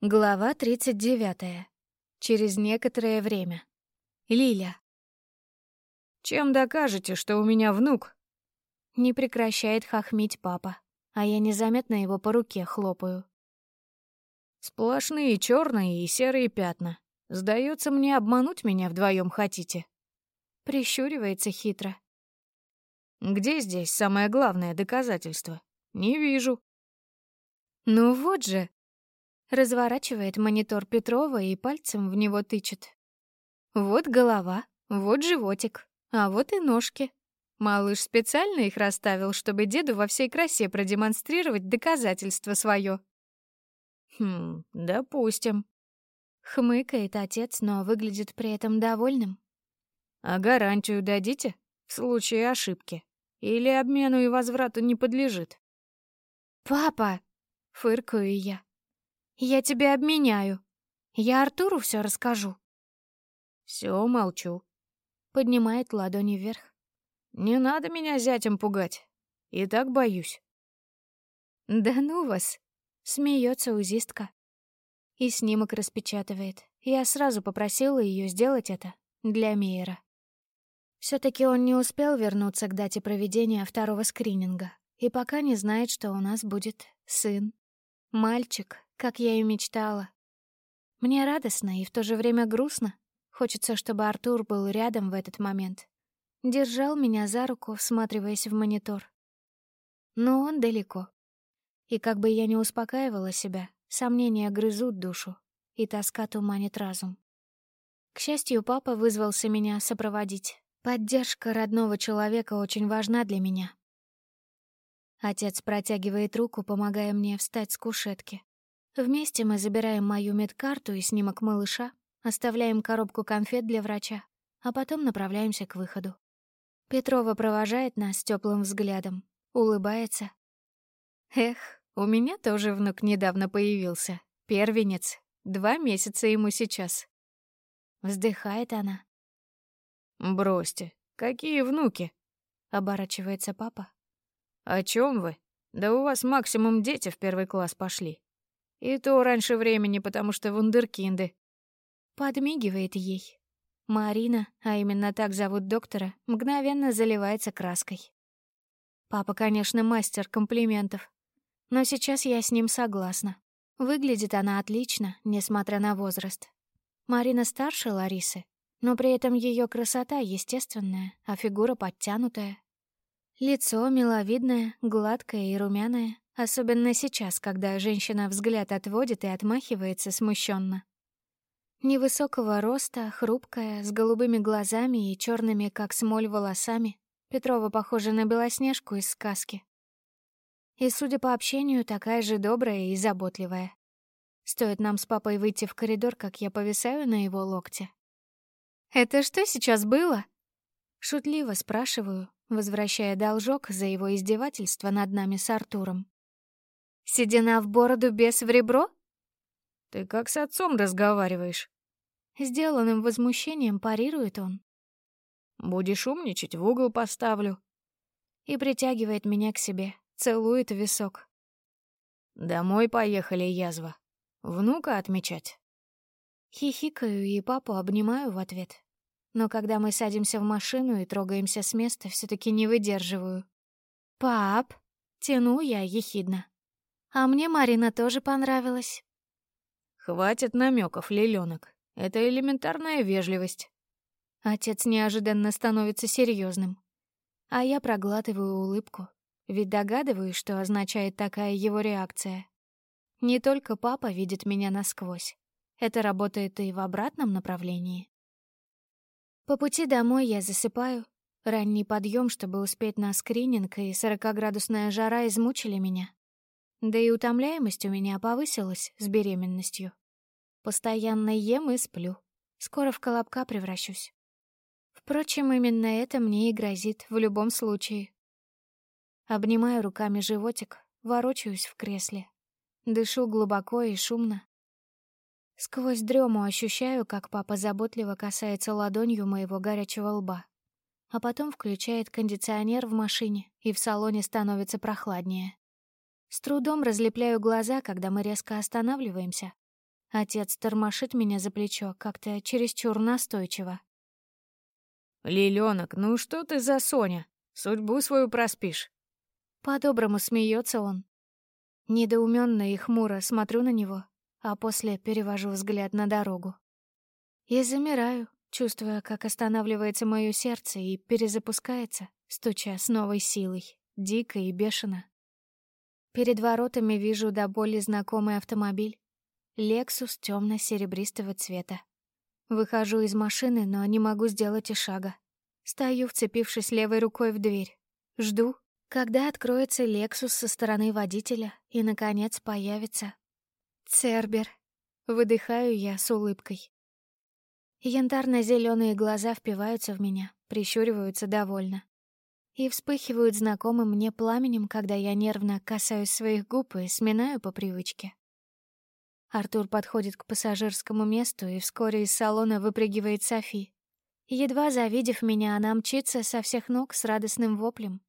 Глава 39. Через некоторое время. Лиля. «Чем докажете, что у меня внук?» Не прекращает хохмить папа, а я незаметно его по руке хлопаю. «Сплошные черные и серые пятна. Сдается мне, обмануть меня вдвоем хотите?» Прищуривается хитро. «Где здесь самое главное доказательство? Не вижу». «Ну вот же!» Разворачивает монитор Петрова и пальцем в него тычет. Вот голова, вот животик, а вот и ножки. Малыш специально их расставил, чтобы деду во всей красе продемонстрировать доказательство свое. Хм, допустим. Хмыкает отец, но выглядит при этом довольным. А гарантию дадите в случае ошибки? Или обмену и возврату не подлежит? Папа, фыркаю я. Я тебя обменяю. Я Артуру все расскажу. Все, молчу. Поднимает ладони вверх. Не надо меня зятем пугать. И так боюсь. Да ну вас. Смеется узистка. И снимок распечатывает. Я сразу попросила ее сделать это для Мейера. все таки он не успел вернуться к дате проведения второго скрининга и пока не знает, что у нас будет сын. Мальчик, как я и мечтала. Мне радостно и в то же время грустно. Хочется, чтобы Артур был рядом в этот момент. Держал меня за руку, всматриваясь в монитор. Но он далеко. И как бы я ни успокаивала себя, сомнения грызут душу, и тоска туманит разум. К счастью, папа вызвался меня сопроводить. Поддержка родного человека очень важна для меня. Отец протягивает руку, помогая мне встать с кушетки. Вместе мы забираем мою медкарту и снимок малыша, оставляем коробку конфет для врача, а потом направляемся к выходу. Петрова провожает нас теплым взглядом, улыбается. Эх, у меня тоже внук недавно появился. Первенец. Два месяца ему сейчас. Вздыхает она. «Бросьте, какие внуки?» — оборачивается папа. «О чем вы? Да у вас максимум дети в первый класс пошли. И то раньше времени, потому что вундеркинды. Подмигивает ей. Марина, а именно так зовут доктора, мгновенно заливается краской. Папа, конечно, мастер комплиментов. Но сейчас я с ним согласна. Выглядит она отлично, несмотря на возраст. Марина старше Ларисы, но при этом ее красота естественная, а фигура подтянутая. Лицо миловидное, гладкое и румяное, Особенно сейчас, когда женщина взгляд отводит и отмахивается смущенно. Невысокого роста, хрупкая, с голубыми глазами и черными, как смоль, волосами, Петрова похожа на Белоснежку из сказки. И, судя по общению, такая же добрая и заботливая. Стоит нам с папой выйти в коридор, как я повисаю на его локте. «Это что сейчас было?» Шутливо спрашиваю, возвращая должок за его издевательство над нами с Артуром. Седина в бороду, без в ребро? Ты как с отцом разговариваешь? Сделанным возмущением парирует он. Будешь умничать, в угол поставлю. И притягивает меня к себе, целует висок. Домой поехали, язва. Внука отмечать. Хихикаю и папу обнимаю в ответ. Но когда мы садимся в машину и трогаемся с места, все таки не выдерживаю. «Пап!» — тяну я ехидно. А мне Марина тоже понравилась. Хватит намеков, лилёнок. Это элементарная вежливость. Отец неожиданно становится серьезным, А я проглатываю улыбку, ведь догадываюсь, что означает такая его реакция. Не только папа видит меня насквозь. Это работает и в обратном направлении. По пути домой я засыпаю. Ранний подъем, чтобы успеть на скрининг, и сорокоградусная жара измучили меня. Да и утомляемость у меня повысилась с беременностью. Постоянно ем и сплю. Скоро в колобка превращусь. Впрочем, именно это мне и грозит в любом случае. Обнимаю руками животик, ворочаюсь в кресле. Дышу глубоко и шумно. Сквозь дрему ощущаю, как папа заботливо касается ладонью моего горячего лба. А потом включает кондиционер в машине, и в салоне становится прохладнее. С трудом разлепляю глаза, когда мы резко останавливаемся. Отец тормошит меня за плечо, как-то чересчур настойчиво. «Лилёнок, ну что ты за Соня? Судьбу свою проспишь». По-доброму смеется он. Недоуменно и хмуро смотрю на него, а после перевожу взгляд на дорогу. И замираю, чувствуя, как останавливается мое сердце и перезапускается, стуча с новой силой, дико и бешено. Перед воротами вижу до боли знакомый автомобиль. Лексус темно-серебристого цвета. Выхожу из машины, но не могу сделать и шага. Стою, вцепившись левой рукой в дверь. Жду, когда откроется Лексус со стороны водителя и, наконец, появится Цербер. Выдыхаю я с улыбкой. янтарно зеленые глаза впиваются в меня, прищуриваются довольно. И вспыхивают знакомым мне пламенем, когда я нервно касаюсь своих губ и сминаю по привычке. Артур подходит к пассажирскому месту, и вскоре из салона выпрыгивает Софи. Едва завидев меня, она мчится со всех ног с радостным воплем.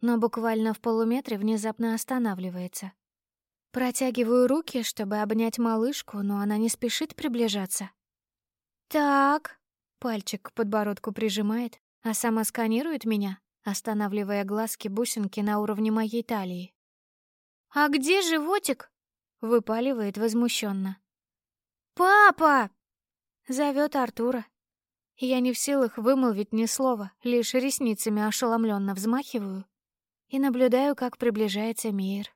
Но буквально в полуметре внезапно останавливается. Протягиваю руки, чтобы обнять малышку, но она не спешит приближаться. «Так...» — пальчик к подбородку прижимает, а сама сканирует меня, останавливая глазки-бусинки на уровне моей талии. «А где животик?» Выпаливает возмущенно. «Папа!» Зовет Артура. Я не в силах вымолвить ни слова, лишь ресницами ошеломленно взмахиваю и наблюдаю, как приближается Мейер.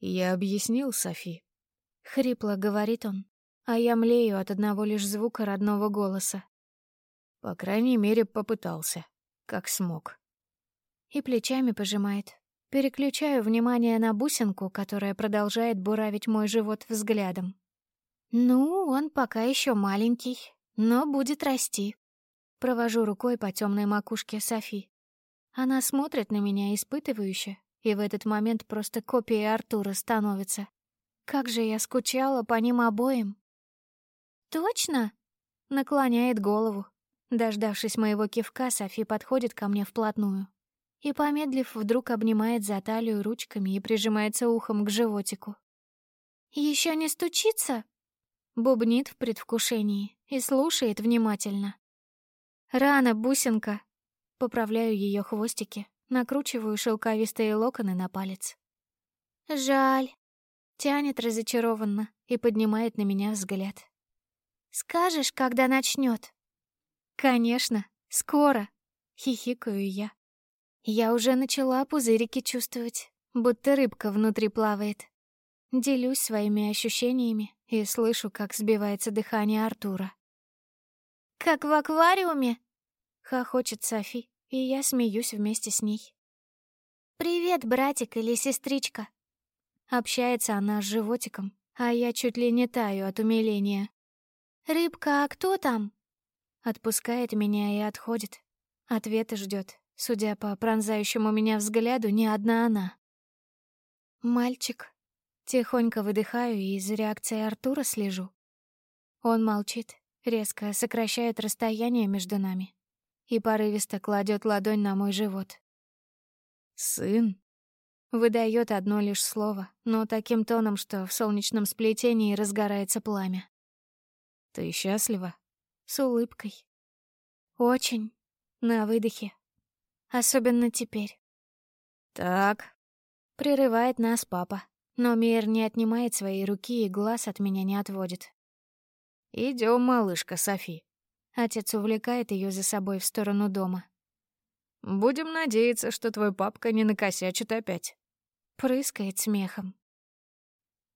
«Я объяснил, Софи», — хрипло говорит он, а я млею от одного лишь звука родного голоса. По крайней мере, попытался, как смог. И плечами пожимает, Переключаю внимание на бусинку, которая продолжает буравить мой живот взглядом. Ну, он пока еще маленький, но будет расти. Провожу рукой по темной макушке Софи. Она смотрит на меня испытывающе, и в этот момент просто копией Артура становится. Как же я скучала по ним обоим. «Точно?» — наклоняет голову. Дождавшись моего кивка, Софи подходит ко мне вплотную и, помедлив, вдруг обнимает за талию ручками и прижимается ухом к животику. Еще не стучится?» Бубнит в предвкушении и слушает внимательно. «Рано, бусинка!» Поправляю ее хвостики, накручиваю шелковистые локоны на палец. «Жаль!» Тянет разочарованно и поднимает на меня взгляд. «Скажешь, когда начнет?» «Конечно, скоро!» — хихикаю я. Я уже начала пузырики чувствовать, будто рыбка внутри плавает. Делюсь своими ощущениями и слышу, как сбивается дыхание Артура. «Как в аквариуме?» — хохочет Софи, и я смеюсь вместе с ней. «Привет, братик или сестричка?» Общается она с животиком, а я чуть ли не таю от умиления. «Рыбка, а кто там?» Отпускает меня и отходит. Ответа ждет, Судя по пронзающему меня взгляду, не одна она. «Мальчик». Тихонько выдыхаю и из реакции Артура слежу. Он молчит, резко сокращает расстояние между нами и порывисто кладет ладонь на мой живот. «Сын?» Выдает одно лишь слово, но таким тоном, что в солнечном сплетении разгорается пламя. «Ты счастлива?» С улыбкой. «Очень». На выдохе Особенно теперь. Так. Прерывает нас папа, но Мир не отнимает свои руки и глаз от меня не отводит. Идем, малышка Софи. Отец увлекает ее за собой в сторону дома. Будем надеяться, что твой папка не накосячит опять. Прыскает смехом.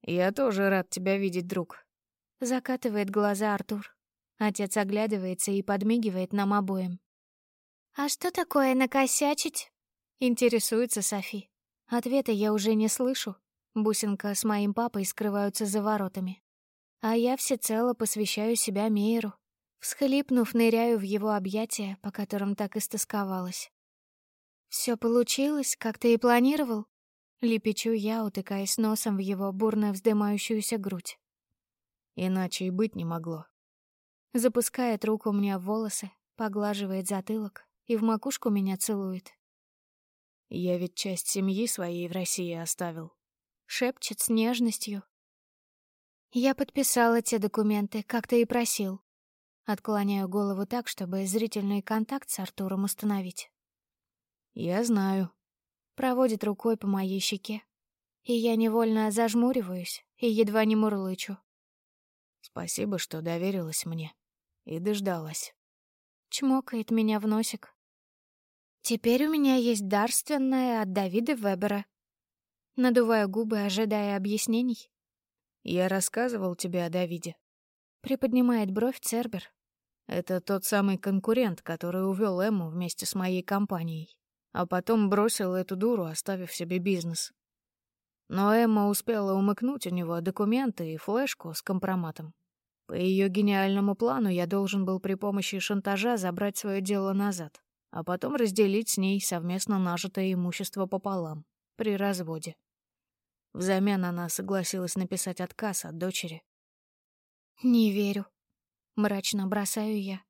Я тоже рад тебя видеть, друг. Закатывает глаза Артур. Отец оглядывается и подмигивает нам обоим. «А что такое накосячить?» — интересуется Софи. Ответа я уже не слышу. Бусинка с моим папой скрываются за воротами. А я всецело посвящаю себя Мейеру. Всхлипнув, ныряю в его объятия, по которым так истосковалась. Все получилось, как ты и планировал?» Лепечу я, утыкаясь носом в его бурно вздымающуюся грудь. Иначе и быть не могло. Запускает руку мне в волосы, поглаживает затылок, и в макушку меня целует. «Я ведь часть семьи своей в России оставил», — шепчет с нежностью. Я подписала те документы, как ты и просил. Отклоняю голову так, чтобы зрительный контакт с Артуром установить. Я знаю. Проводит рукой по моей щеке. И я невольно зажмуриваюсь и едва не мурлычу. Спасибо, что доверилась мне. И дождалась. Чмокает меня в носик. Теперь у меня есть дарственная от Давида Вебера. Надуваю губы, ожидая объяснений. «Я рассказывал тебе о Давиде». Приподнимает бровь Цербер. «Это тот самый конкурент, который увел Эмму вместе с моей компанией, а потом бросил эту дуру, оставив себе бизнес. Но Эмма успела умыкнуть у него документы и флешку с компроматом. По ее гениальному плану я должен был при помощи шантажа забрать свое дело назад, а потом разделить с ней совместно нажитое имущество пополам при разводе. Взамен она согласилась написать отказ от дочери. «Не верю», — мрачно бросаю я.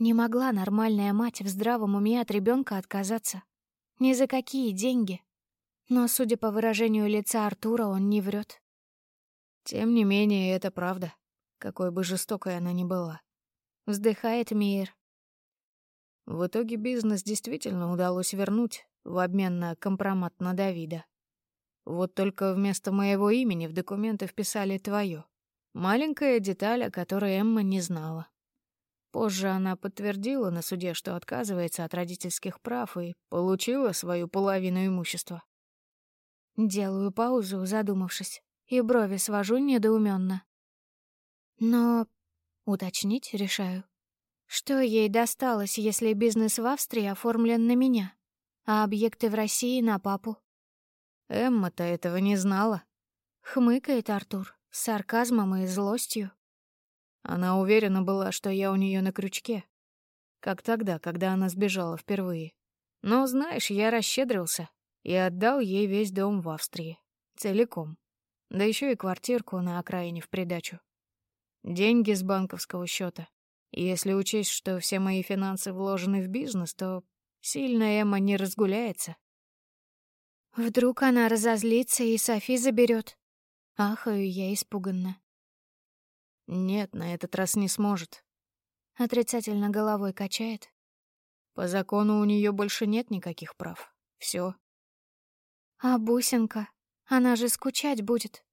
Не могла нормальная мать в здравом уме от ребенка отказаться. Ни за какие деньги. Но, судя по выражению лица Артура, он не врет. Тем не менее, это правда, какой бы жестокой она ни была. Вздыхает Мир. В итоге бизнес действительно удалось вернуть в обмен на компромат на Давида. Вот только вместо моего имени в документы вписали твое. Маленькая деталь, о которой Эмма не знала. Позже она подтвердила на суде, что отказывается от родительских прав и получила свою половину имущества. Делаю паузу, задумавшись, и брови свожу недоуменно. Но уточнить решаю. Что ей досталось, если бизнес в Австрии оформлен на меня, а объекты в России — на папу? Эмма-то этого не знала. Хмыкает Артур с сарказмом и злостью. Она уверена была, что я у нее на крючке. Как тогда, когда она сбежала впервые. Но, знаешь, я расщедрился и отдал ей весь дом в Австрии. Целиком. Да еще и квартирку на окраине в придачу. Деньги с банковского счета. Если учесть, что все мои финансы вложены в бизнес, то сильно Эмма не разгуляется. Вдруг она разозлится и Софи заберет. Ахаю я испуганно. Нет, на этот раз не сможет. Отрицательно головой качает. По закону у нее больше нет никаких прав. Все. А бусинка, она же скучать будет.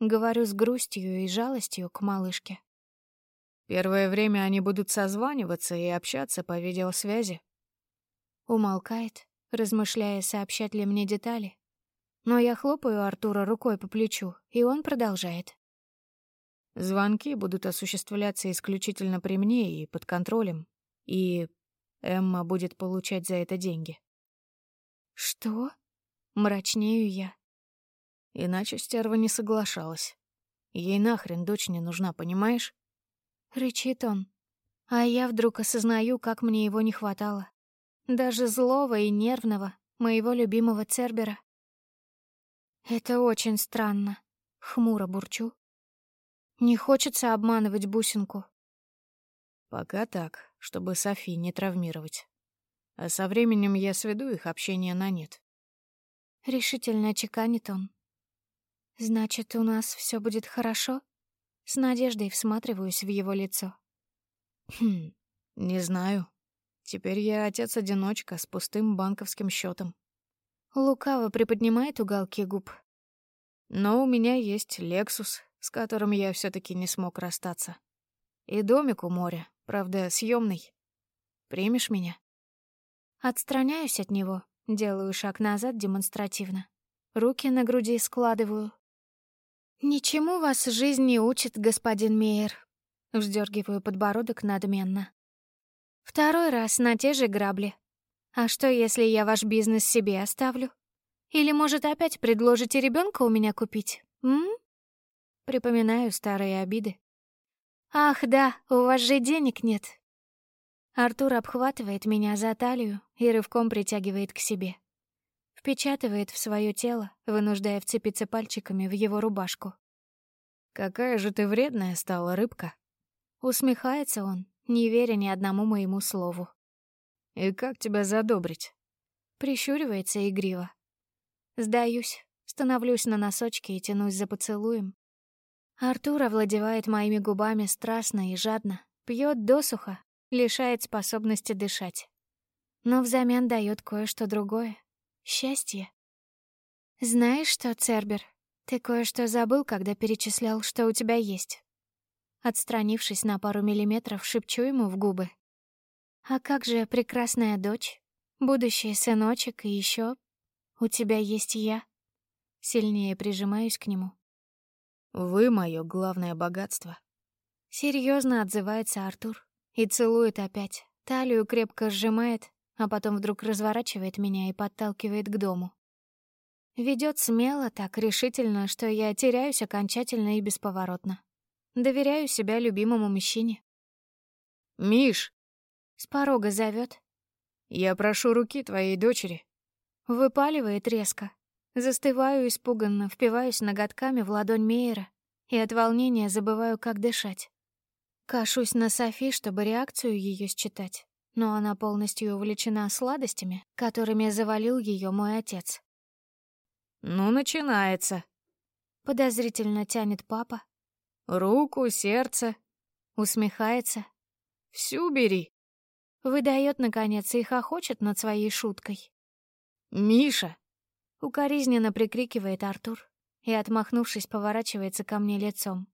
Говорю с грустью и жалостью к малышке. Первое время они будут созваниваться и общаться по видеосвязи. Умолкает, размышляя, сообщать ли мне детали. Но я хлопаю Артура рукой по плечу, и он продолжает. Звонки будут осуществляться исключительно при мне и под контролем, и Эмма будет получать за это деньги. Что? Мрачнею я. Иначе стерва не соглашалась. Ей нахрен дочь не нужна, понимаешь? Рычит он. А я вдруг осознаю, как мне его не хватало. Даже злого и нервного, моего любимого Цербера. Это очень странно. Хмуро бурчу. Не хочется обманывать бусинку. Пока так, чтобы Софи не травмировать. А со временем я сведу их общение на нет. Решительно чеканит он. Значит, у нас все будет хорошо? С надеждой всматриваюсь в его лицо. Хм, не знаю. Теперь я отец-одиночка с пустым банковским счетом. Лукаво приподнимает уголки губ. Но у меня есть Лексус, с которым я все таки не смог расстаться. И домик у моря, правда, съемный. Примешь меня? Отстраняюсь от него, делаю шаг назад демонстративно. Руки на груди складываю. «Ничему вас жизнь не учит, господин Мейер», — вздергиваю подбородок надменно. Второй раз на те же грабли. А что, если я ваш бизнес себе оставлю? Или, может, опять предложите ребенка у меня купить? М? Припоминаю старые обиды. Ах, да, у вас же денег нет. Артур обхватывает меня за талию и рывком притягивает к себе. Впечатывает в свое тело, вынуждая вцепиться пальчиками в его рубашку. «Какая же ты вредная стала, рыбка!» Усмехается он, не веря ни одному моему слову. «И как тебя задобрить?» Прищуривается игриво. Сдаюсь, становлюсь на носочки и тянусь за поцелуем. Артур овладевает моими губами страстно и жадно, пьет досуха, лишает способности дышать. Но взамен дает кое-что другое — счастье. Знаешь что, Цербер, ты кое-что забыл, когда перечислял, что у тебя есть. Отстранившись на пару миллиметров, шепчу ему в губы. А как же прекрасная дочь, будущий сыночек и еще у тебя есть я? Сильнее прижимаюсь к нему. Вы — мое главное богатство. Серьезно отзывается Артур и целует опять. Талию крепко сжимает, а потом вдруг разворачивает меня и подталкивает к дому. Ведет смело, так решительно, что я теряюсь окончательно и бесповоротно. Доверяю себя любимому мужчине. «Миш!» С порога зовет. «Я прошу руки твоей дочери». Выпаливает резко. Застываю испуганно, впиваюсь ноготками в ладонь Мейера и от волнения забываю, как дышать. Кашусь на Софи, чтобы реакцию ее считать, но она полностью увлечена сладостями, которыми завалил ее мой отец. «Ну, начинается». Подозрительно тянет папа. «Руку, сердце». Усмехается. «Всю бери». Выдает, наконец, и хохочет над своей шуткой. «Миша!» Укоризненно прикрикивает Артур и, отмахнувшись, поворачивается ко мне лицом.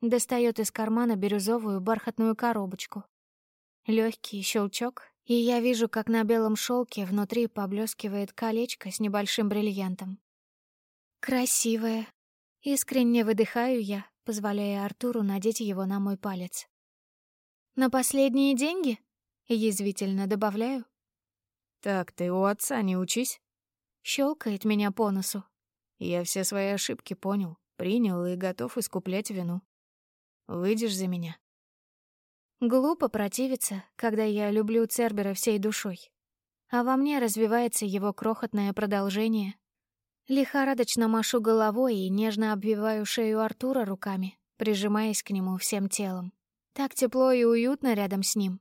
Достает из кармана бирюзовую бархатную коробочку. Легкий щелчок, и я вижу, как на белом шелке внутри поблескивает колечко с небольшим бриллиантом. Красивое. Искренне выдыхаю я, позволяя Артуру надеть его на мой палец. На последние деньги? Язвительно добавляю. Так ты у отца не учись. Щелкает меня по носу. Я все свои ошибки понял, принял и готов искуплять вину. Выйдешь за меня? Глупо противиться, когда я люблю Цербера всей душой. А во мне развивается его крохотное продолжение, Лихорадочно машу головой и нежно обвиваю шею Артура руками, прижимаясь к нему всем телом. Так тепло и уютно рядом с ним.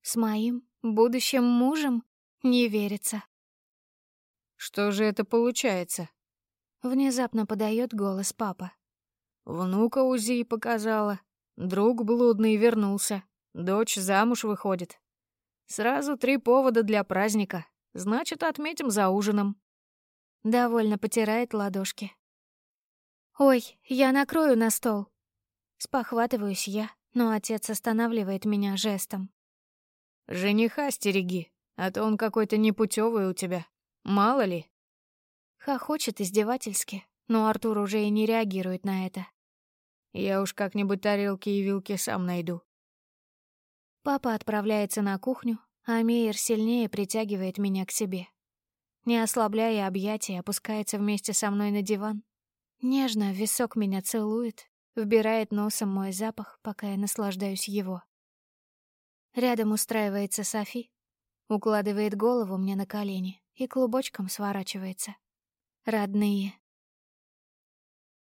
С моим будущим мужем не верится. «Что же это получается?» Внезапно подает голос папа. «Внука УЗИ показала. Друг блудный вернулся. Дочь замуж выходит. Сразу три повода для праздника. Значит, отметим за ужином». Довольно потирает ладошки. «Ой, я накрою на стол». Спохватываюсь я, но отец останавливает меня жестом. «Жениха стереги, а то он какой-то непутевый у тебя. Мало ли». Хохочет издевательски, но Артур уже и не реагирует на это. «Я уж как-нибудь тарелки и вилки сам найду». Папа отправляется на кухню, а Мейер сильнее притягивает меня к себе не ослабляя объятия, опускается вместе со мной на диван. Нежно висок меня целует, вбирает носом мой запах, пока я наслаждаюсь его. Рядом устраивается Софи, укладывает голову мне на колени и клубочком сворачивается. Родные,